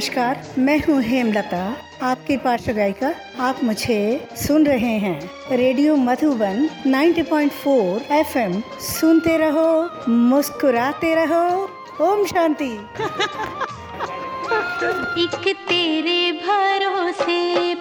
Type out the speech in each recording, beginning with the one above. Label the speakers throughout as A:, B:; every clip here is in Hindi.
A: नमस्कार, मैं हूँ हेमलता। आपकी पार्श्व गायिका आप मुझे सुन रहे हैं। Radio Madhuban 90.4 FM. सुनते रहो, मुस्कुराते रहो। ओम शांति।
B: एक तेरे भरोसे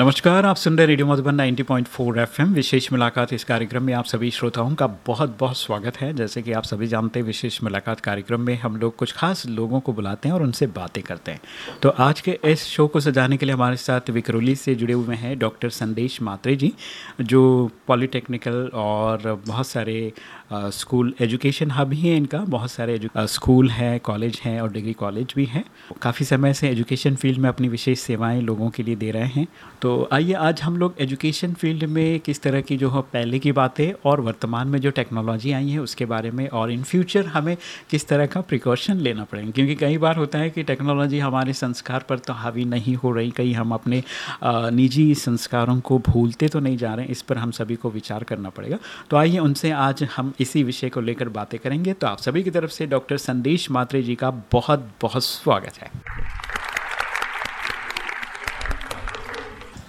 C: नमस्कार, आप सुन रहे रेडियो मधुबन 90.4 एफएम। विशेष मुलाकात इस कार्यक्रम में आप सभी श्रोताओं का बहुत बहुत स्वागत है। जैसे कि आप सभी जानते हैं, विशेष मुलाकात कार्यक्रम में हम लोग कुछ खास लोगों को बुलाते हैं और उनसे बातें करते हैं। तो आज के इस शो को सजाने के लिए हमारे साथ विकरोली से जुड़े हुए हैं डॉक्टर संदेश मात्रे जी, जो पॉलीटेक्निकल और बहुत सारे स्कूल एजुकेशन हब ही है इनका। बहुत सारे स्कूल हैं कॉलेज हैं और डिग्री कॉलेज भी हैं। काफ़ी समय से एजुकेशन फ़ील्ड में अपनी विशेष सेवाएँ लोगों के लिए दे रहे हैं। तो आइए आज हम लोग एजुकेशन फ़ील्ड में किस तरह की जो है पहले की बातें और वर्तमान में जो टेक्नोलॉजी आई है, उसके बारे में और इन फ्यूचर हमें किस तरह का प्रिकॉशन लेना पड़ेगा। क्योंकि कई बार होता है कि टेक्नोलॉजी हमारे संस्कार पर तो हावी नहीं हो रही। कहीं हम अपने निजी संस्कारों को भूलते तो नहीं जा रहे हैं। इस पर हम सभी को विचार करना पड़ेगा। तो आइए उनसे आज हम इसी विषय को लेकर बातें करेंगे। तो आप सभी की तरफ़ से डॉक्टर संदेश मात्रे जी का बहुत बहुत स्वागत है।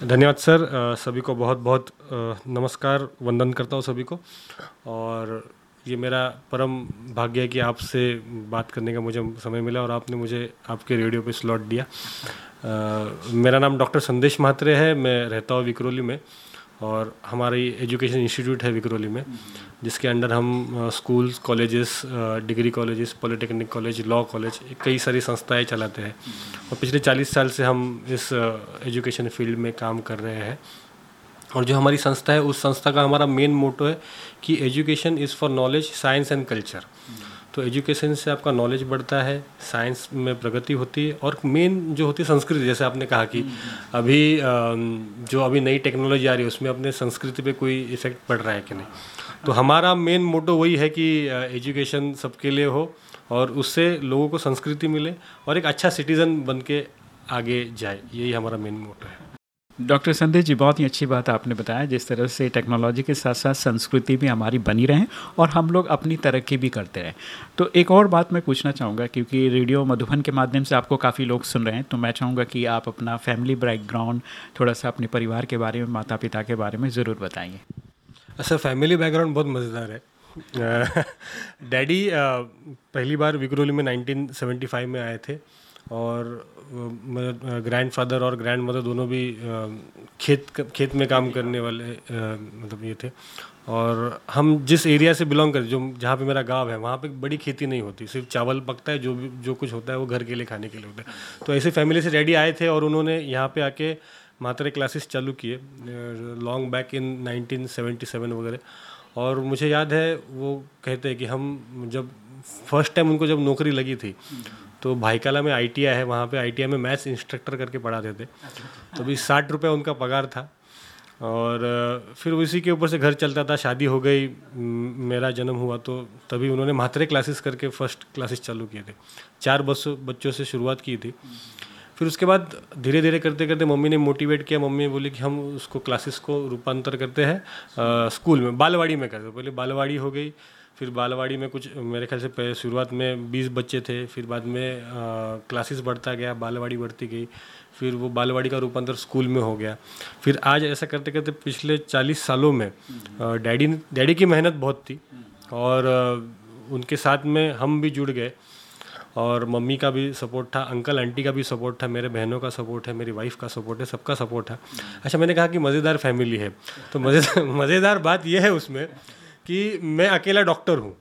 D: धन्यवाद सर सभी को बहुत बहुत नमस्कार वंदन करता हूँ सभी को। और ये मेरा परम भाग्य है कि आपसे बात करने का मुझे समय मिला और आपने मुझे आपके रेडियो पे स्लॉट दिया। अ, मेरा नाम डॉक्टर संदेश म्हात्रे है मैं रहता हूँ विक्रोली में और हमारी एजुकेशन इंस्टीट्यूट है विक्रोली में। जिसके अंडर हम schools colleges degree colleges, polytechnic college, law college, कई सारी संस्थाएँ चलाते हैं। और पिछले 40 साल से हम इस एजुकेशन फ़ील्ड में काम कर रहे हैं। और जो हमारी संस्था है, उस संस्था का हमारा मेन मोटो है कि education is for knowledge, science and culture. तो एजुकेशन से आपका नॉलेज बढ़ता है, साइंस में प्रगति होती है, और मेन जो होती है संस्कृति, जैसे आपने कहा कि अभी जो अभी नई टेक्नोलॉजी आ रही है, उसमें अपने संस्कृति पे कोई इफ़ेक्ट पड़ रहा है कि नहीं। तो हमारा मेन मोटो वही है कि एजुकेशन सबके लिए हो और उससे लोगों को संस्कृति मिले और एक अच्छा सिटीज़न बन के आगे जाए। यही हमारा मेन मोटो है।
C: डॉक्टर संदेश जी, बहुत ही अच्छी बात आपने बताया, जिस तरह से टेक्नोलॉजी के साथ साथ संस्कृति भी हमारी बनी रहे और हम लोग अपनी तरक्की भी करते रहें। तो एक और बात मैं पूछना चाहूँगा, क्योंकि रेडियो मधुबन के माध्यम से आपको काफ़ी लोग सुन रहे हैं तो मैं चाहूँगा कि आप अपना फैमिली बैकग्राउंड थोड़ा सा अपने परिवार के बारे में माता पिता के बारे में ज़रूर बताइए।
D: अच्छा फैमिली बैकग्राउंड बहुत मज़ेदार है। डैडी पहली बार विक्रोली में 1975 में आए थे और ग्रैंड फादर और ग्रैंड मदर दोनों भी खेत खेत में काम करने वाले मतलब ये थे। और हम जिस एरिया से बिलोंग करते जो, जहाँ पे मेरा गाँव है, वहाँ पे बड़ी खेती नहीं होती। सिर्फ़ चावल पकता है, जो भी, जो कुछ होता है, वो घर के लिए खाने के लिए होता है। तो ऐसे फैमिली से डैडी आए थे और उन्होंने यहाँ पे आके मात्रे क्लासेस चालू किए लॉन्ग बैक इन 1977 वगैरह। और मुझे याद है, वो कहते हैं कि हम जब फ़र्स्ट टाइम उनको जब नौकरी लगी थी तो भाईकाला में आईटीआई है, वहाँ पे आईटीआई में मैथ्स इंस्ट्रक्टर करके पढ़ाते थे। तो भी साठ रुपये उनका पगार था। और फिर उसी के ऊपर से घर चलता था, शादी हो गई मेरा जन्म हुआ तो तभी उन्होंने मात्रे क्लासेस करके फ़र्स्ट क्लासेस चालू किए थे। चार बच्चों बच्चों से शुरुआत की थी। फिर उसके बाद धीरे धीरे करते करते मम्मी ने मोटिवेट किया। मम्मी ने बोली कि हम उसको क्लासेस को रूपांतर करते हैं स्कूल में, बालवाड़ी में करते पहले बालवाड़ी हो गई, फिर बालवाड़ी में कुछ, मेरे ख्याल से पहले शुरुआत में बीस बच्चे थे, फिर बाद में क्लासेस बढ़ता गया, बालवाड़ी बढ़ती गई, फिर वो बालवाड़ी का रूपांतर स्कूल में हो गया। फिर आज ऐसा करते करते पिछले चालीस सालों में डैडी डैडी की मेहनत बहुत थी और उनके साथ में हम भी जुड़ गए। और मम्मी का भी सपोर्ट था अंकल आंटी का भी सपोर्ट था मेरे बहनों का सपोर्ट है मेरी वाइफ का सपोर्ट है सबका सपोर्ट है। अच्छा मैंने कहा कि मज़ेदार फैमिली है। तो मज़ेदार मज़ेदार बात यह है उसमें कि मैं अकेला डॉक्टर हूँ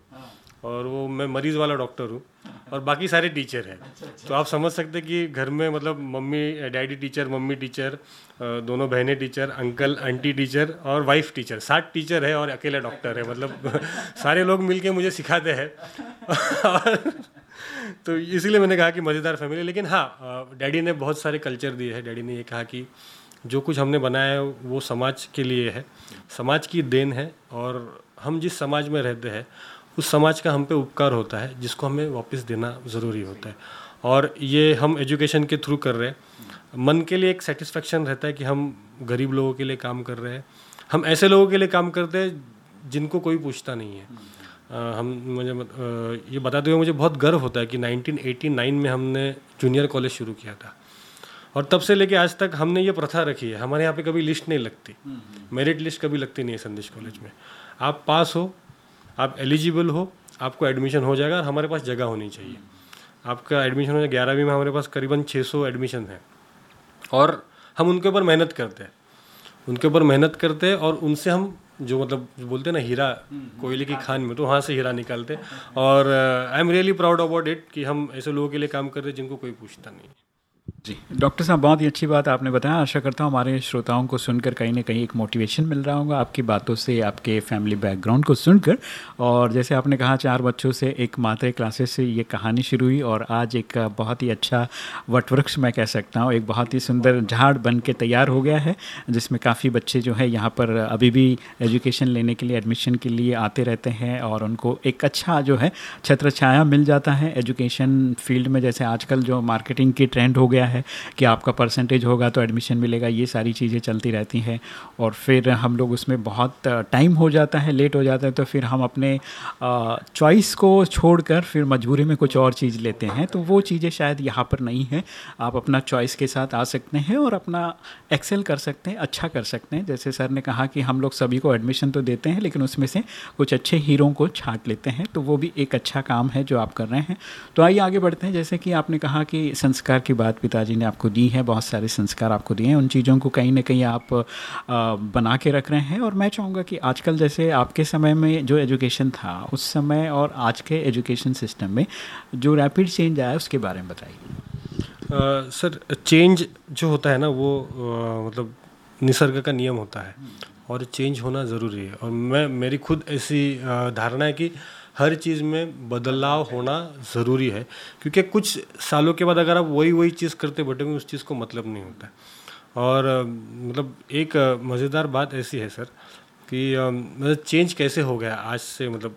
D: और वो मैं मरीज़ वाला डॉक्टर हूँ और बाकी सारे टीचर हैं। तो आप समझ सकते हैं कि घर में मतलब mummy daddy teacher mummy teacher दोनों बहनें टीचर अंकल आंटी टीचर और वाइफ टीचर सात टीचर है और अकेला डॉक्टर है मतलब सारे लोग मिलके मुझे सिखाते हैं। और तो इसीलिए मैंने कहा कि मज़ेदार फैमिली लेकिन हाँ डैडी ने बहुत सारे कल्चर दिए हैं। डैडी ने ये कहा कि जो कुछ हमने बनाया है, वो समाज के लिए है। समाज की देन है और हम जिस समाज में रहते हैं, उस समाज का हम पे उपकार होता है, जिसको हमें वापस देना ज़रूरी होता है। और ये हम एजुकेशन के थ्रू कर रहे हैं। मन के लिए एक सेटिस्फेक्शन रहता है कि हम गरीब लोगों के लिए काम कर रहे हैं। हम ऐसे लोगों के लिए काम करते हैं जिनको कोई पूछता नहीं है। हम मुझे ये बताते हुए मुझे बहुत गर्व होता है कि 1989 में हमने जूनियर कॉलेज शुरू किया था। और तब से लेके आज तक हमने ये प्रथा रखी है। हमारे यहाँ पे कभी लिस्ट नहीं लगती। मेरिट लिस्ट कभी लगती नहीं है संदेश कॉलेज में। आप पास हो आप एलिजिबल हो आपको एडमिशन हो जाएगा और हमारे पास जगह होनी चाहिए। आपका एडमिशन हो जाए ग्यारहवीं में हमारे पास करीबन 600 एडमिशन है। और हम उनके ऊपर मेहनत करते हैं। उनके ऊपर मेहनत करते हैं और उनसे हम जो मतलब बोलते हैं ना हीरा कोयले की खान में तो वहाँ से हीरा निकालते। हैं और I am really proud about it कि हम ऐसे लोगों के लिए काम कर रहे हैं जिनको कोई पूछता नहीं।
C: जी। डॉक्टर साहब, बहुत ही अच्छी बात आपने बताया। आशा करता हूँ हमारे श्रोताओं को सुनकर कहीं ना कहीं एक मोटिवेशन मिल रहा होगा आपकी बातों से, आपके फैमिली बैकग्राउंड को सुनकर। और जैसे आपने कहा, चार बच्चों से एक मात्र क्लासेस से ये कहानी शुरू हुई और आज एक बहुत ही अच्छा वटवृक्ष मैं कह सकता हूँ। एक बहुत ही सुंदर झाड़ बन के तैयार हो गया है, जिसमें काफ़ी बच्चे जो है यहाँ पर अभी भी एजुकेशन लेने के लिए एडमिशन के लिए आते रहते हैं और उनको एक अच्छा जो है छत्र छाया मिल जाता है एजुकेशन फ़ील्ड में। जैसे आजकल जो मार्केटिंग की ट्रेंड हो गया है कि आपका परसेंटेज होगा तो एडमिशन मिलेगा, ये सारी चीज़ें चलती रहती हैं। और फिर हम लोग उसमें बहुत टाइम हो जाता है लेट हो जाता है तो फिर हम अपने चॉइस को छोड़कर फिर मजबूरी में कुछ और चीज़ लेते हैं। तो वो चीज़ें शायद यहाँ पर नहीं है। आप अपना चॉइस के साथ आ सकते हैं और अपना एक्सेल कर सकते हैं अच्छा कर सकते हैं। जैसे सर ने कहा कि हम लोग सभी को एडमिशन तो देते हैं, लेकिन उसमें से कुछ अच्छे हीरों को छाट लेते हैं तो वो भी एक अच्छा काम है जो आप कर रहे हैं। तो आइए आगे बढ़ते हैं। जैसे कि आपने कहा कि संस्कार की बात पिताजी ने आपको दी है बहुत सारे संस्कार आपको दिए हैं। उन चीज़ों को कहीं ना कहीं आप बना के रख रहे हैं और मैं चाहूँगा कि आजकल जैसे आपके समय में जो एजुकेशन था उस समय और आज के एजुकेशन सिस्टम में जो रैपिड चेंज आया उसके बारे में बताइए।
D: सर चेंज जो होता है ना वो आ, मतलब निसर्ग का नियम होता है और चेंज होना ज़रूरी है। और मैं मेरी खुद ऐसी धारणा है कि हर चीज़ में बदलाव होना ज़रूरी है क्योंकि कुछ सालों के बाद अगर आप वही वही चीज़ करते बैठोगे उस चीज़ को मतलब नहीं होता और मतलब एक मज़ेदार बात ऐसी है सर कि मतलब चेंज कैसे हो गया आज से मतलब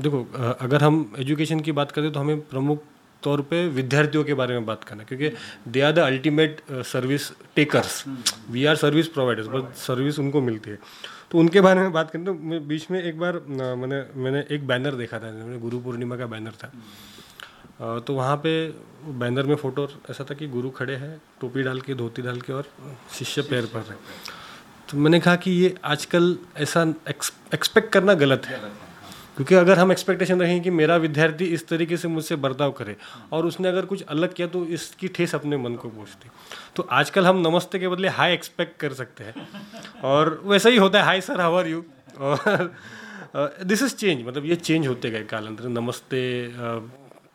D: देखो अगर हम एजुकेशन की बात करें तो हमें प्रमुख तौर पे विद्यार्थियों के बारे में बात करना क्योंकि they are the ultimate service takers we are service providers but service उनको मिलती है। तो उनके बारे में बात करें तो बीच में एक बार मैंने मैंने एक बैनर देखा था मैंने गुरु पूर्णिमा का बैनर था। तो वहाँ पे बैनर में फ़ोटो, ऐसा था कि गुरु खड़े हैं, टोपी डाल के, धोती डाल के और शिष्य पैर पर है। तो मैंने कहा कि ये आजकल ऐसा एक्सपेक्ट करना गलत है। क्योंकि अगर हम एक्सपेक्टेशन रखें कि मेरा विद्यार्थी इस तरीके से मुझसे बर्ताव करे और उसने अगर कुछ अलग किया तो इसकी ठेस अपने मन को पहुँचती। तो आजकल हम नमस्ते के बदले हाई एक्सपेक्ट कर सकते हैं। और वैसा ही होता है hi sir how are you और दिस इज़ चेंज मतलब ये चेंज होते गए कालांतर। नमस्ते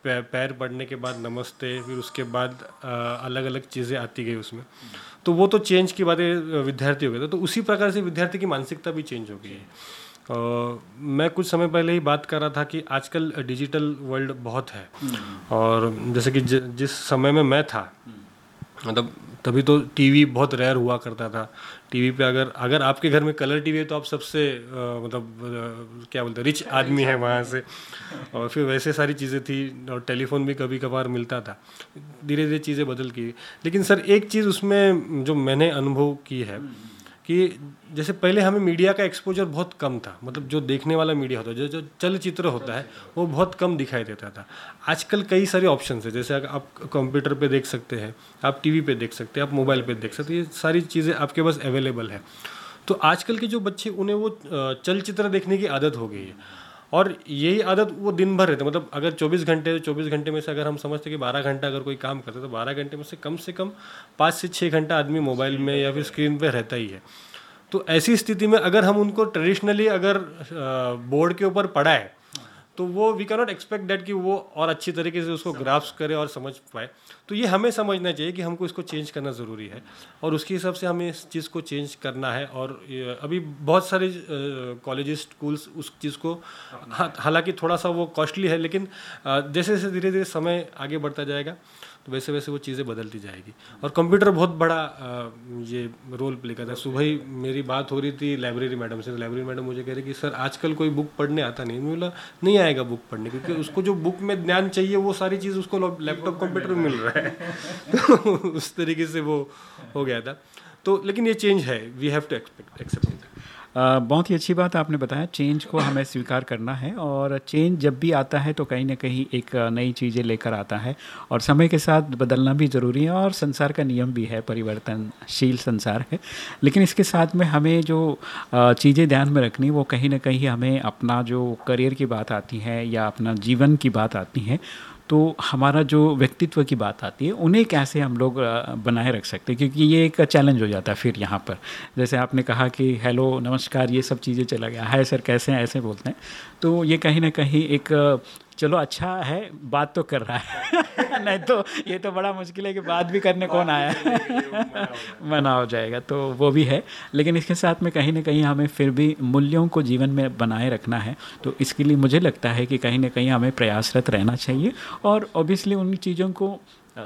D: पैर पड़ने के बाद नमस्ते, फिर उसके बाद अलग अलग चीज़ें आती गई उसमें। तो वो तो चेंज की बातें विद्यार्थी हो गए तो उसी प्रकार से विद्यार्थी की मानसिकता भी चेंज हो गई है। मैं कुछ समय पहले ही बात कर रहा था कि आजकल डिजिटल वर्ल्ड बहुत है। और जैसे कि ज, जिस समय में मैं था मतलब तभी तो टीवी बहुत रेयर हुआ करता था। टीवी पे अगर अगर आपके घर में कलर टीवी है तो आप सबसे मतलब क्या बोलते हैं रिच आदमी है वहाँ से। और फिर वैसे सारी चीज़ें थी और टेलीफोन भी कभी कभार मिलता था। धीरे धीरे चीज़ें बदल की लेकिन सर एक चीज़ उसमें जो मैंने अनुभव की है कि जैसे पहले हमें मीडिया का एक्सपोजर बहुत कम था मतलब जो देखने वाला मीडिया होता है, जो जो चलचित्र होता है, वो बहुत कम दिखाई देता था। आजकल कई सारे ऑप्शन है, जैसे आप कंप्यूटर पे देख सकते हैं, आप टीवी पे देख सकते हैं, आप मोबाइल पे देख सकते हैं, ये सारी चीज़ें आपके पास अवेलेबल है। तो आजकल के जो बच्चे, उन्हें वो चलचित्र देखने की आदत हो गई है। और यही आदत वो दिन भर रहते मतलब अगर 24 घंटे 24 घंटे में से अगर हम समझते कि 12 घंटा अगर कोई काम करते तो 12 घंटे में से कम से कम पाँच से छः घंटा आदमी मोबाइल में या फिर स्क्रीन पे रहता ही है। तो ऐसी स्थिति में अगर हम उनको ट्रेडिशनली अगर बोर्ड के ऊपर पढ़ाए तो वो वी कैनॉट एक्सपेक्ट दैट कि वो और अच्छी तरीके से उसको ग्राफ्स करे और समझ पाए। तो ये हमें समझना चाहिए कि हमको इसको चेंज करना ज़रूरी है और उसके हिसाब से हमें इस चीज़ को चेंज करना है और अभी बहुत सारे कॉलेजेस स्कूल्स उस चीज़ को हालाँकि थोड़ा सा वो कॉस्टली है, लेकिन जैसे जैसे धीरे धीरे समय आगे बढ़ता जाएगा तो वैसे वैसे वो चीज़ें बदलती जाएगी। और कंप्यूटर बहुत बड़ा ये रोल प्ले करता है। सुबह ही मेरी बात हो रही थी लाइब्रेरी मैडम से। लाइब्रेरी मैडम मुझे कह रही कि, सर, आजकल कोई बुक पढ़ने आता नहीं। मैं बोला, नहीं आएगा बुक पढ़ने, क्योंकि उसको जो बुक में ज्ञान चाहिए, वो सारी चीज़ उसको लैपटॉप कंप्यूटर में मिल रहा है। तो उस तरीके से वो हो गया था। तो लेकिन ये चेंज है। We have to expect accept
C: बहुत ही अच्छी बात आपने बताया चेंज को हमें स्वीकार करना है और चेंज जब भी आता है तो कहीं ना कहीं एक नई चीज़ें लेकर आता है और समय के साथ बदलना भी ज़रूरी है और संसार का नियम भी है, परिवर्तनशील संसार है। लेकिन इसके साथ में हमें जो चीज़ें ध्यान में रखनी, वो कहीं ना कहीं हमें अपना जो करियर की बात आती है या अपना जीवन की बात आती है तो हमारा जो व्यक्तित्व की बात आती है, उन्हें कैसे हम लोग बनाए रख सकते हैं? क्योंकि ये एक चैलेंज हो जाता है फिर यहाँ पर। जैसे आपने कहा कि, हेलो, नमस्कार, ये सब चीज़ें चला गया हाय सर, कैसे हैं? ऐसे बोलते हैं। तो ये कहीं ना कहीं एक चलो अच्छा है बात तो कर रहा है। नहीं तो ये तो बड़ा मुश्किल है कि बात भी करने कौन आया मना हो जाएगा। तो वो भी है। लेकिन इसके साथ में कहीं ना कहीं हमें फिर भी मूल्यों को जीवन में बनाए रखना है। तो इसके लिए मुझे लगता है कि कहीं ना कहीं हमें प्रयासरत रहना चाहिए और ऑब्वियसली उन चीज़ों को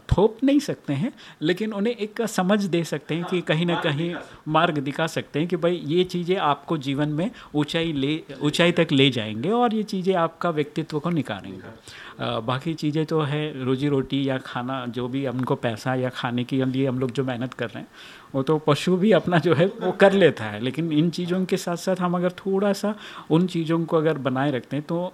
C: थोप नहीं सकते हैं, लेकिन उन्हें एक समझ दे सकते हैं कि कहीं ना कहीं मार्ग दिखा सकते हैं कि भाई ये चीज़ें आपको जीवन में ऊंचाई ले, ऊंचाई तक ले जाएँगे और ये चीज़ें आपका व्यक्तित्व को निकालेंगे। बाकी चीज़ें तो है रोजी रोटी या खाना, जो भी हमको पैसा या खाने के लिए हम लोग जो मेहनत कर रहे हैं वो तो पशु भी अपना जो है वो कर लेता है, लेकिन इन चीज़ों के साथ साथ हम अगर थोड़ा सा उन चीज़ों को अगर बनाए रखते हैं तो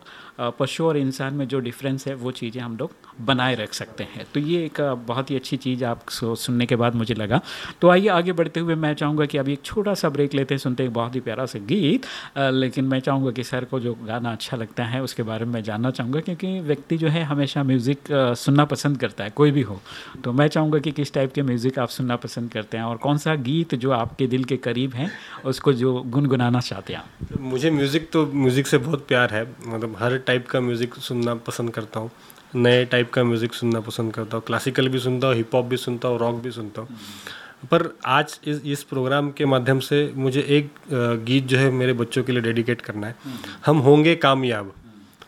C: पशु और इंसान में जो डिफरेंस है, वो चीज़ें हम लोग बनाए रख सकते हैं। तो ये एक बहुत ही अच्छी चीज़ आप सुनने के बाद मुझे लगा। तो आइए आगे बढ़ते हुए मैं चाहूँगा कि अभी एक छोटा सा ब्रेक लेते हैं, सुनते हैं बहुत ही प्यारा सा गीत। लेकिन मैं चाहूँगा कि सर को जो गाना अच्छा लगता है, उसके बारे में जानना चाहूँगा, क्योंकि व्यक्ति जो है हमेशा म्यूज़िक सुनना पसंद करता है, कोई भी हो। तो मैं चाहूँगा कि किस टाइप के म्यूज़िक आप सुनना पसंद करते हैं और सा गीत जो आपके दिल के करीब हैं उसको जो गुनगुनाना चाहते हैं
D: मुझे म्यूज़िक तो म्यूज़िक से बहुत प्यार है। मतलब हर टाइप का म्यूज़िक सुनना पसंद करता हूँ। नए टाइप का म्यूज़िक सुनना पसंद करता हूँ। क्लासिकल भी सुनता हूँ हिप हॉप भी सुनता हूँ रॉक भी सुनता हूँ। पर आज इस इस प्रोग्राम के माध्यम से मुझे एक गीत जो है मेरे बच्चों के लिए डेडिकेट करना है। हम होंगे कामयाब।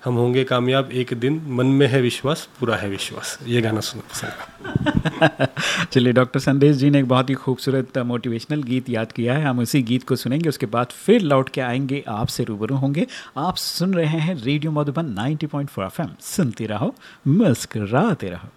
D: हम होंगे कामयाब एक दिन मन में है विश्वास पूरा है विश्वास। ये गाना सुनना पसंद
C: चलिए डॉक्टर संदेश जी ने एक बहुत ही खूबसूरत मोटिवेशनल गीत याद किया है। हम उसी गीत को सुनेंगे उसके बाद फिर लौट के आएँगे आपसे रूबरू होंगे। आप सुन रहे हैं रेडियो मधुबन 90.4 पॉइंट सुनते रहो मुस्कराते रहो।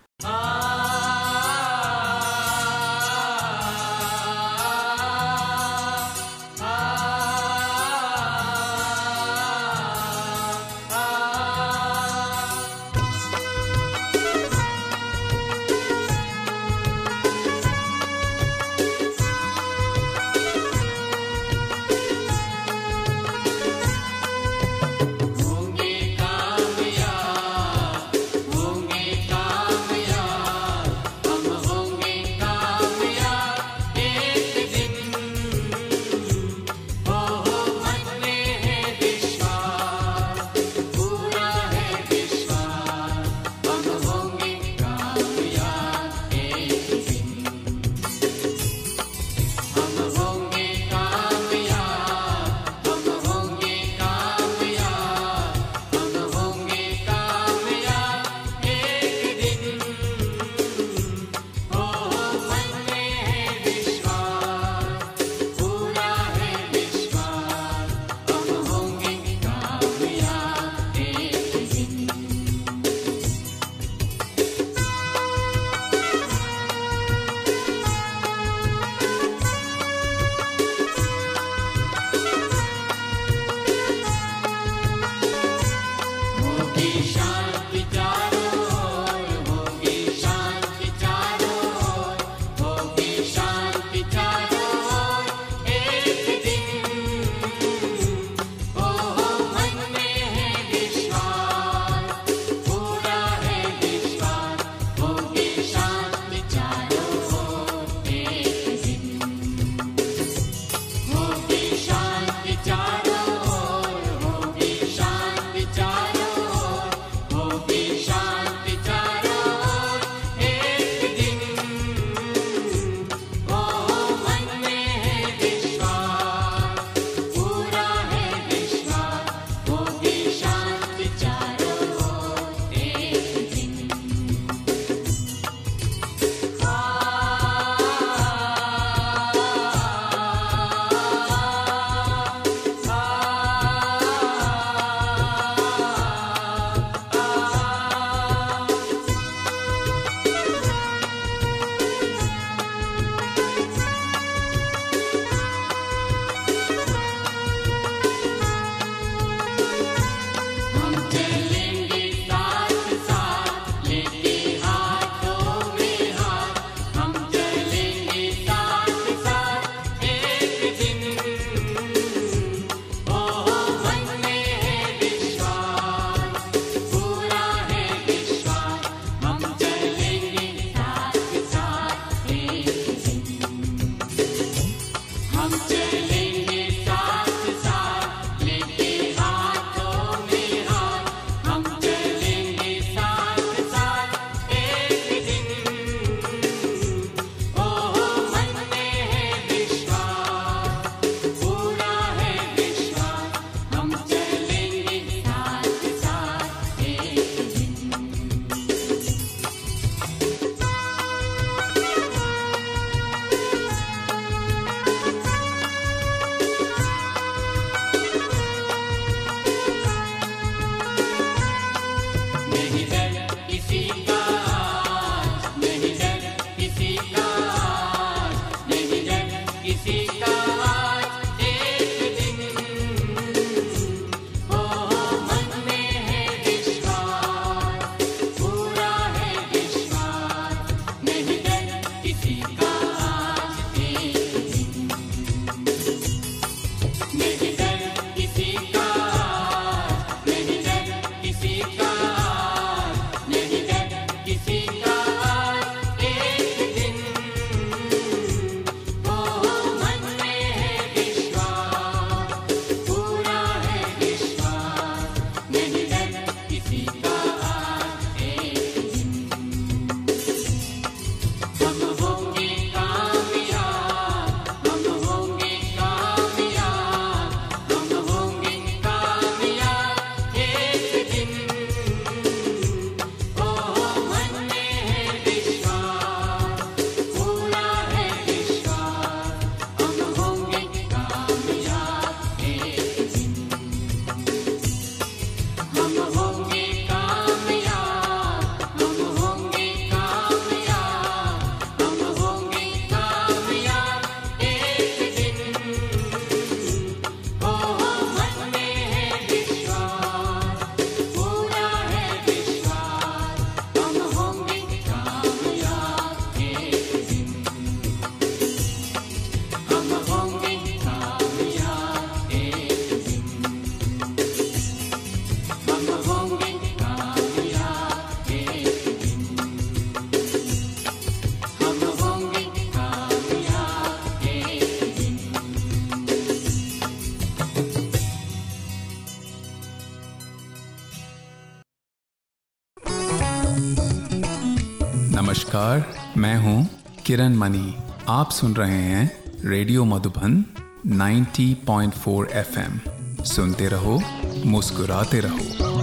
E: नमस्कार, मैं हूँ किरण मनी। आप सुन रहे हैं रेडियो मधुबन 90.4 एफएम। सुनते रहो, मुस्कुराते रहो।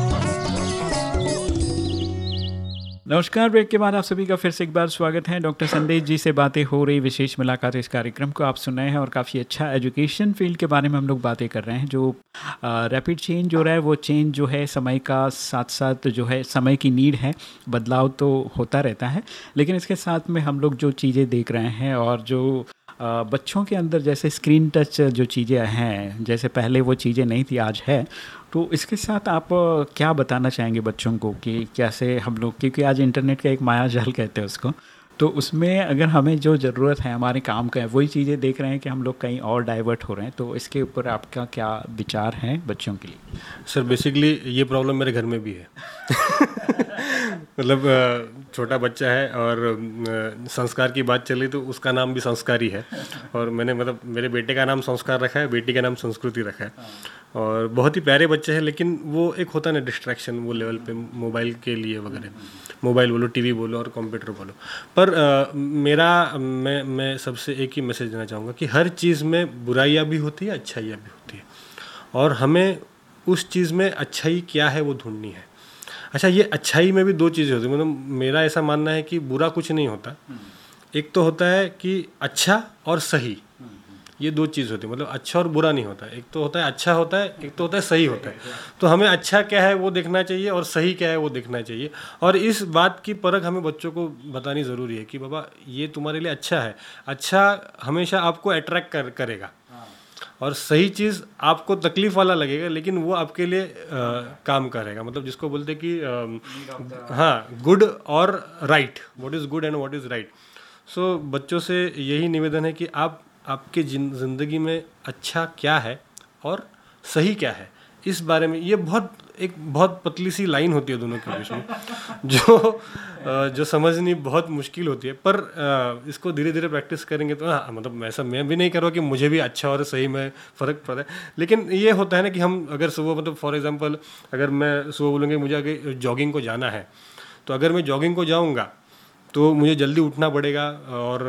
C: नमस्कार, ब्रेक के बाद आप सभी का फिर से एक बार स्वागत है। डॉक्टर संदेश जी से बातें हो रही, विशेष मुलाकात इस कार्यक्रम को आप सुन रहे हैं और काफ़ी अच्छा एजुकेशन फ़ील्ड के बारे में हम लोग बातें कर रहे हैं। जो रैपिड चेंज हो रहा है, वो चेंज जो है, समय का साथ साथ जो है, समय की नीड है। बदलाव तो होता रहता है, लेकिन इसके साथ में हम लोग जो चीज़ें देख रहे हैं और जो बच्चों के अंदर जैसे स्क्रीन टच जो चीज़ें हैं, जैसे पहले वो चीज़ें नहीं थी, आज है तो इसके साथ आप क्या बताना चाहेंगे बच्चों को कि कैसे हम लोग, क्योंकि आज इंटरनेट का एक माया जाल कहते हैं उसको तो उसमें अगर हमें जो ज़रूरत है, हमारे काम का है, वही चीज़ें देख रहे हैं कि हम लोग कहीं और डाइवर्ट हो रहे हैं तो इसके ऊपर आपका क्या विचार है बच्चों के लिए?
D: सर बेसिकली ये प्रॉब्लम मेरे घर में भी है। मतलब छोटा बच्चा है और संस्कार की बात चली तो उसका नाम भी संस्कारी है। और मैंने मतलब मेरे बेटे का नाम संस्कार रखा है, बेटी का नाम संस्कृति रखा है। और बहुत ही प्यारे बच्चे हैं लेकिन वो एक होता है ना डिस्ट्रैक्शन वो लेवल पे मोबाइल के लिए वगैरह। मोबाइल बोलो टीवी बोलो और कंप्यूटर बोलो। पर आ, मेरा मैं मैं सबसे एक ही मैसेज देना चाहूँगा कि हर चीज़ में बुराइयाँ भी होती है अच्छाइयाँ भी होती है। और हमें उस चीज़ में अच्छाई क्या है वो ढूंढनी है। अच्छा ये अच्छाई में भी दो चीज़ें होती है। मतलब मेरा ऐसा मानना है कि बुरा कुछ नहीं होता। एक तो होता है कि अच्छा और सही। ये दो चीज़ होती है। मतलब अच्छा और बुरा नहीं होता। एक तो होता है अच्छा होता है एक तो होता है सही होता है। तो हमें अच्छा क्या है वो देखना चाहिए और सही क्या है वो देखना चाहिए। और इस बात की परख हमें बच्चों को बतानी ज़रूरी है कि बाबा ये तुम्हारे लिए अच्छा है। अच्छा हमेशा आपको अट्रैक्ट कर करेगा। और सही चीज़ आपको तकलीफ़ वाला लगेगा लेकिन वो आपके लिए आ, काम करेगा। मतलब जिसको बोलते कि हाँ गुड और right what is good and what is right so बच्चों से यही निवेदन है कि आप आपके ज़िंदगी में अच्छा क्या है और सही क्या है? इस बारे में, ये बहुत, एक बहुत पतली सी लाइन होती है दोनों के बीच में, जो जो समझनी बहुत मुश्किल होती है। पर इसको धीरे धीरे प्रैक्टिस करेंगे तो हाँ मतलब ऐसा मैं भी नहीं कर रहा कि मुझे भी अच्छा और सही में फ़र्क पड़ता है। लेकिन ये होता है ना कि हम अगर सुबह मतलब फॉर एग्जांपल अगर मैं सुबह बोलूँगी मुझे अगर जॉगिंग को जाना है तो अगर मैं जॉगिंग को जाऊँगा तो मुझे जल्दी उठना पड़ेगा और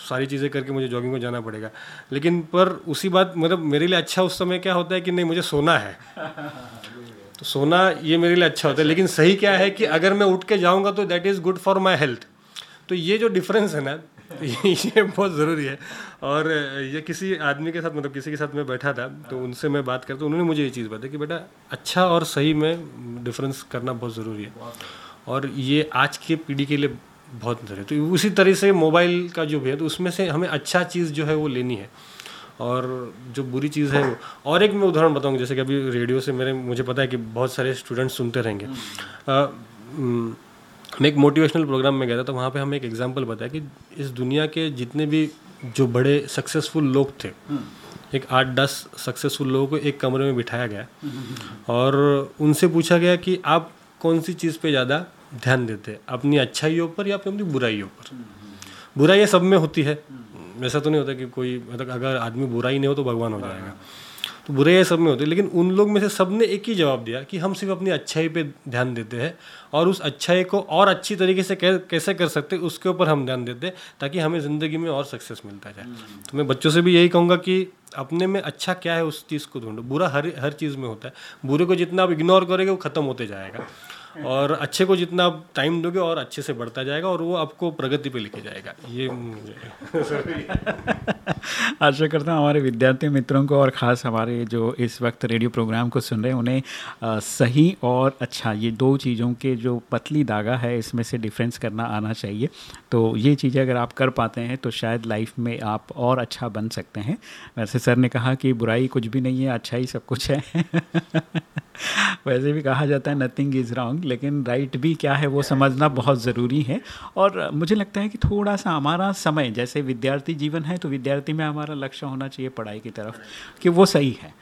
D: सारी चीज़ें करके मुझे जॉगिंग को जाना पड़ेगा। लेकिन पर उसी बात मतलब मेरे लिए अच्छा उस समय क्या होता है कि नहीं मुझे सोना है। तो सोना ये मेरे लिए अच्छा होता है। लेकिन सही क्या है कि अगर मैं उठ के जाऊँगा तो that is good for my health तो ये जो डिफरेंस है ना ये बहुत ज़रूरी है। और ये किसी आदमी के साथ मतलब किसी के साथ मैं बैठा था तो उनसे मैं बात करता उन्होंने मुझे ये चीज़ बताई कि बेटा अच्छा और सही में डिफरेंस करना बहुत ज़रूरी है। और ये आज के पीढ़ी के लिए बहुत ज़रूरी है। तो उसी तरह से मोबाइल का जो भी है तो उसमें से हमें अच्छा चीज़ जो है वो लेनी है। और जो बुरी चीज़ है वो और एक मैं उदाहरण बताऊँगा जैसे कि अभी रेडियो से मेरे मुझे पता है कि बहुत सारे स्टूडेंट सुनते रहेंगे। आ, मैं एक मोटिवेशनल प्रोग्राम में गया था तो वहाँ पे हमें एक एग्जांपल बताया कि इस दुनिया के जितने भी जो बड़े सक्सेसफुल लोग थे एक आठ दस सक्सेसफुल लोगों को एक कमरे में बिठाया गया। और उनसे पूछा गया कि आप कौन सी चीज़ पे ज़्यादा ध्यान देते हैं, अपनी अच्छाइयों पर या अपनी बुराइयों पर। बुराइयाँ सब में होती है। ऐसा तो नहीं होता कि कोई मतलब अगर आदमी बुराई नहीं हो तो भगवान हो जाएगा। तो बुराइयाँ सब में होती है, लेकिन उन लोग में से सबने एक ही जवाब दिया कि हम सिर्फ़ अपनी अच्छाई पे ध्यान देते हैं और उस अच्छाई को और अच्छी तरीके से कैसे कर सकते उसके ऊपर हम ध्यान देते हैं, ताकि हमें ज़िंदगी में और सक्सेस मिलता जाए। तो मैं बच्चों से भी यही कहूँगा कि अपने में अच्छा क्या है उस चीज़ को ढूंढो। बुरा हर हर चीज़ में होता है। बुरे को जितना आप इग्नोर करेंगे, वो ख़त्म होते जाएगा। और अच्छे को जितना टाइम दोगे और अच्छे से बढ़ता जाएगा और वो आपको प्रगति पे लेके जाएगा। ये
C: आशा करता हूँ हमारे विद्यार्थी मित्रों को और ख़ास हमारे जो इस वक्त रेडियो प्रोग्राम को सुन रहे हैं उन्हें आ, सही और अच्छा ये दो चीज़ों के जो पतली धागा है इसमें से डिफ्रेंस करना आना चाहिए। तो ये चीज़ें अगर आप कर पाते हैं तो शायद लाइफ में आप और अच्छा बन सकते हैं। वैसे सर ने कहा कि बुराई कुछ भी नहीं है अच्छा ही सब कुछ है। वैसे भी कहा जाता है नथिंग इज़ रॉन्ग लेकिन राइट भी क्या है वो समझना बहुत ज़रूरी है। और मुझे लगता है कि थोड़ा सा हमारा समय जैसे विद्यार्थी जीवन है तो विद्यार्थी में हमारा लक्ष्य होना चाहिए पढ़ाई की तरफ़ कि वो सही है।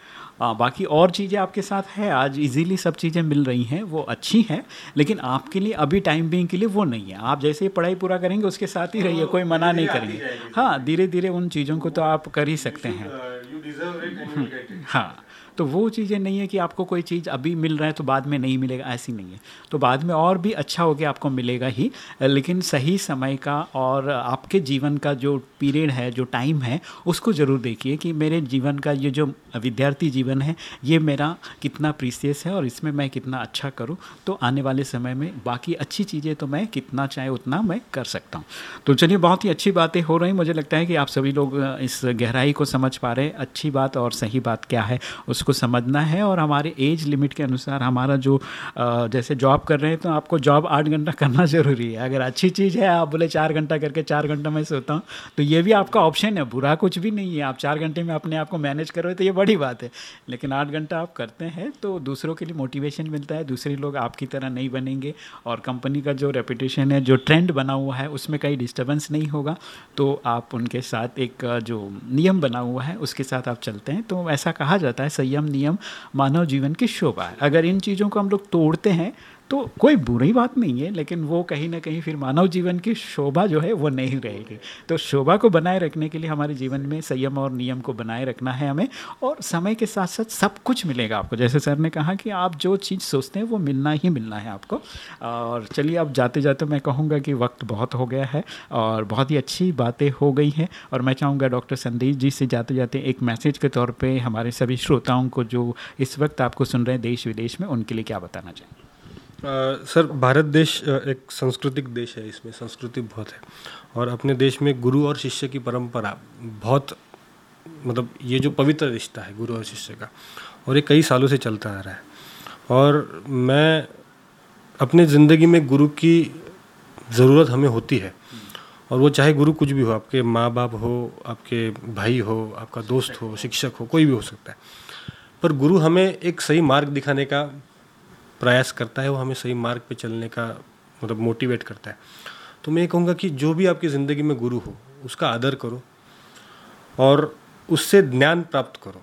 C: आ, बाकी और चीज़ें आपके साथ है आज इजीली सब चीज़ें मिल रही हैं वो अच्छी हैं लेकिन आपके लिए अभी टाइम बिंग के लिए वो नहीं है। आप जैसे ही पढ़ाई पूरा करेंगे उसके साथ ही रहिए कोई मना नहीं करेंगे। हाँ धीरे धीरे उन चीज़ों को तो आप कर ही सकते हैं। हाँ। तो वो चीज़ें नहीं है कि आपको कोई चीज़ अभी मिल रहा है तो बाद में नहीं मिलेगा, ऐसी नहीं है। तो बाद में और भी अच्छा हो गया आपको मिलेगा ही, लेकिन सही समय का और आपके जीवन का जो पीरियड है, जो टाइम है, उसको ज़रूर देखिए कि मेरे जीवन का ये जो विद्यार्थी जीवन है, ये मेरा कितना प्रीसियस है और इसमें मैं कितना अच्छा करूँ। तो आने वाले समय में बाकी अच्छी चीज़ें तो मैं कितना चाहे उतना मैं कर सकता हूँ। तो चलिए, बहुत ही अच्छी बातें हो रही मुझे लगता है कि आप सभी लोग इस गहराई को समझ पा रहे अच्छी बात और सही बात क्या है उसको समझना है और हमारे एज लिमिट के अनुसार हमारा जो जैसे जॉब कर रहे हैं तो आपको जॉब आठ घंटा करना ज़रूरी है। अगर अच्छी चीज़ है, आप बोले चार घंटा करके चार घंटा मैं सोता हूँ तो ये भी आपका ऑप्शन है। बुरा कुछ भी नहीं है। आप चार घंटे में अपने आप को मैनेज करो तो ये बड़ी बात है। लेकिन आठ घंटा आप करते हैं तो दूसरों के लिए मोटिवेशन मिलता है। दूसरे लोग आपकी तरह नहीं बनेंगे और कंपनी का जो रेपुटेशन है, जो ट्रेंड बना हुआ है, उसमें कहीं डिस्टर्बेंस नहीं होगा। तो आप उनके साथ एक, जो नियम बना हुआ है, उसके साथ आप चलते हैं। तो ऐसा कहा जाता है संयम नियम मानव जीवन की शोभा है। अगर इन चीज़ों को हम लोग तोड़ते हैं तो कोई बुरी बात नहीं है, लेकिन वो कहीं ना कहीं फिर मानव जीवन की शोभा जो है वो नहीं रहेगी। तो शोभा को बनाए रखने के लिए हमारे जीवन में संयम और नियम को बनाए रखना है हमें, और समय के साथ साथ सब कुछ मिलेगा आपको। जैसे सर ने कहा कि आप जो चीज़ सोचते हैं वो मिलना ही मिलना है आपको। और चलिए अब जाते जाते मैं कहूँगा कि वक्त बहुत हो गया है, और बहुत ही अच्छी बातें हो गई हैं, और मैं चाहूँगा डॉक्टर संदीप जी से जाते जाते एक मैसेज के तौर पर हमारे सभी श्रोताओं को जो इस वक्त आपको सुन रहे हैं देश विदेश में, उनके लिए क्या बताना चाहिए
D: सर, भारत देश एक सांस्कृतिक देश है इसमें, संस्कृति बहुत है। और अपने देश में गुरु और शिष्य की परंपरा बहुत मतलब ये जो पवित्र रिश्ता है गुरु और शिष्य का, और ये कई सालों से चलता आ रहा है। और मैं अपने ज़िंदगी में गुरु की ज़रूरत हमें होती है। और वो चाहे गुरु कुछ भी हो, आपके माँ बाप हो, आपके भाई हो, आपका दोस्त हो, शिक्षक हो, कोई भी हो सकता है। पर गुरु हमें एक सही मार्ग दिखाने का प्रयास करता है वो हमें सही मार्ग पे चलने का मतलब मोटिवेट करता है। तो मैं ये कहूँगा कि जो भी आपकी ज़िंदगी में गुरु हो उसका आदर करो और उससे ज्ञान प्राप्त करो।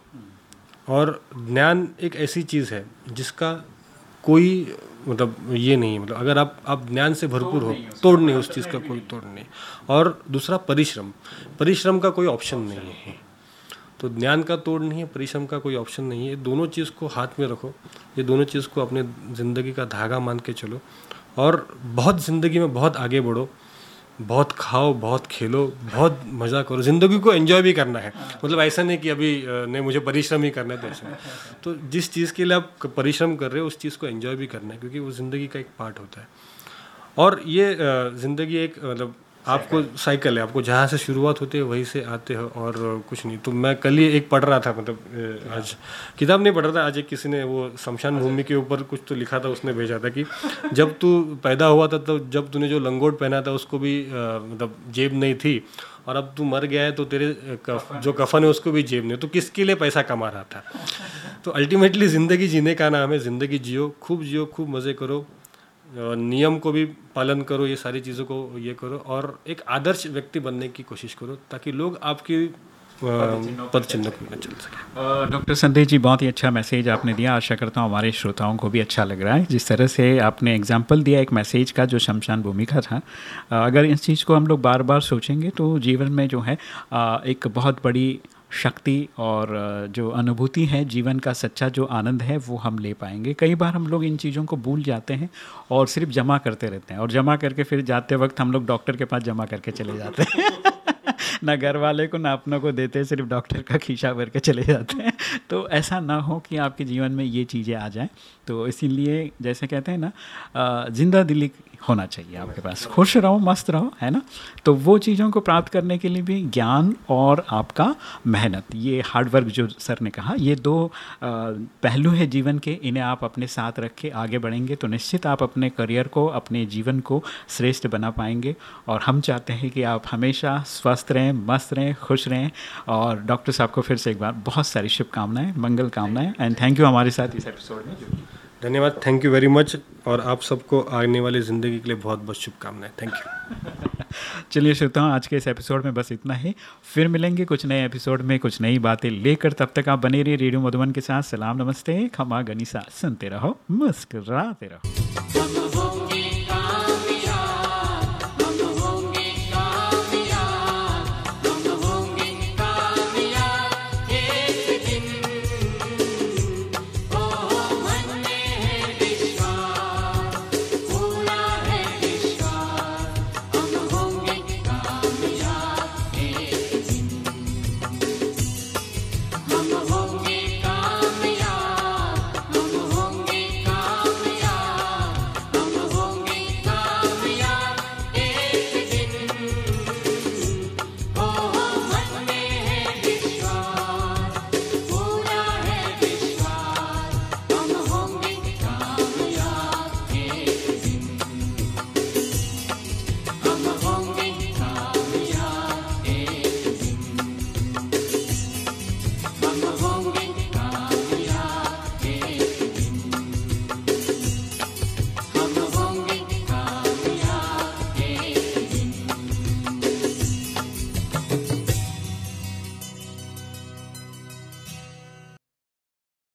D: और ज्ञान एक ऐसी चीज़ है जिसका कोई मतलब ये नहीं मतलब अगर आप आप ज्ञान से भरपूर हो तोड़ नहीं उस चीज़ का कोई तोड़ नहीं। और दूसरा परिश्रम। परिश्रम का कोई ऑप्शन नहीं है। तो ज्ञान का तोड़ नहीं है, परिश्रम का कोई ऑप्शन नहीं है। दोनों चीज़ को हाथ में रखो। ये दोनों चीज़ को अपने ज़िंदगी का धागा मान के चलो। और बहुत ज़िंदगी में बहुत आगे बढ़ो। बहुत खाओ, बहुत खेलो, बहुत मज़ा करो। ज़िंदगी को एंजॉय भी करना है। मतलब ऐसा नहीं कि अभी नहीं, मुझे परिश्रम ही करना है तो ऐसा तो जिस चीज़ के लिए आप परिश्रम कर रहे हो, उस चीज़ को एंजॉय भी करना है, क्योंकि वो ज़िंदगी का एक पार्ट होता है। और ये ज़िंदगी एक मतलब आपको साइकिल है आपको जहाँ से शुरुआत होती है वहीं से आते हो और कुछ नहीं। तो मैं कल ही एक पढ़ रहा था मतलब आज किताब नहीं पढ़ रहा था आज एक किसी ने वो शमशान भूमि के ऊपर कुछ तो लिखा था उसने भेजा था कि जब तू पैदा हुआ था तो जब तूने जो लंगोट पहना था उसको भी मतलब जेब नहीं थी और अब तू मर गया है तो तेरे कफ, जो कफन है उसको भी जेब नहीं। तो किसके लिए पैसा कमा रहा था? तो अल्टीमेटली ज़िंदगी जीने का नाम है ज़िंदगी जियो खूब जियो खूब मज़े करो नियम को भी पालन करो ये सारी चीज़ों को ये करो और एक आदर्श व्यक्ति बनने की कोशिश करो ताकि लोग आपकी पद चिन्ह को चल सके।
C: डॉक्टर संदेश जी बहुत ही अच्छा मैसेज आपने दिया। आशा करता हूँ हमारे श्रोताओं को भी अच्छा लग रहा है। जिस तरह से आपने एग्ज़ाम्पल दिया एक मैसेज का जो शमशान भूमिका था। अगर इस चीज़ को हम लोग बार बार सोचेंगे तो जीवन में जो है एक बहुत बड़ी शक्ति और जो अनुभूति है, जीवन का सच्चा जो आनंद है, वो हम ले पाएँगे। कई बार हम लोग इन चीज़ों को भूल जाते हैं और सिर्फ़ जमा करते रहते हैं और जमा करके फिर जाते वक्त हम लोग डॉक्टर के पास जमा करके चले जाते हैं। ना घर वाले को, ना अपनों को देते, सिर्फ़ डॉक्टर का खींचा भर के चले जाते हैं। तो ऐसा ना हो कि आपके जीवन में ये चीज़ें आ जाएँ। तो इसीलिए जैसे कहते हैं ना ज़िंदा दिली होना चाहिए आपके पास। खुश रहो, मस्त रहो, है ना? तो वो चीज़ों को प्राप्त करने के लिए भी ज्ञान और आपका मेहनत। ये हार्डवर्क जो सर ने कहा, ये दो पहलू है जीवन के। इन्हें आप अपने साथ रख के आगे बढ़ेंगे तो निश्चित आप अपने करियर को, अपने जीवन को श्रेष्ठ बना पाएँगे। और हम चाहते हैं कि आप हमेशा स्वस्थ रहें, मस्त रहें, खुश रहें। और डॉक्टर साहब को फिर से एक बार बहुत सारी शुभकामनाएँ, मंगल कामनाएँ। एंड थैंक यू हमारे साथ इस एपिसोड में
D: धन्यवाद थैंक यू वेरी मच और आप सबको आने वाली ज़िंदगी के लिए बहुत बहुत शुभकामनाएँ थैंक यू
C: चलिए श्रोताओं, आज के इस एपिसोड में बस इतना ही। फिर मिलेंगे कुछ नए एपिसोड में कुछ नई बातें लेकर। तब तक आप बने रहिए रेडियो मधुबन के साथ। सलाम, नमस्ते, खमा गनीसा। सुनते रहो, मुस्कराते रहो।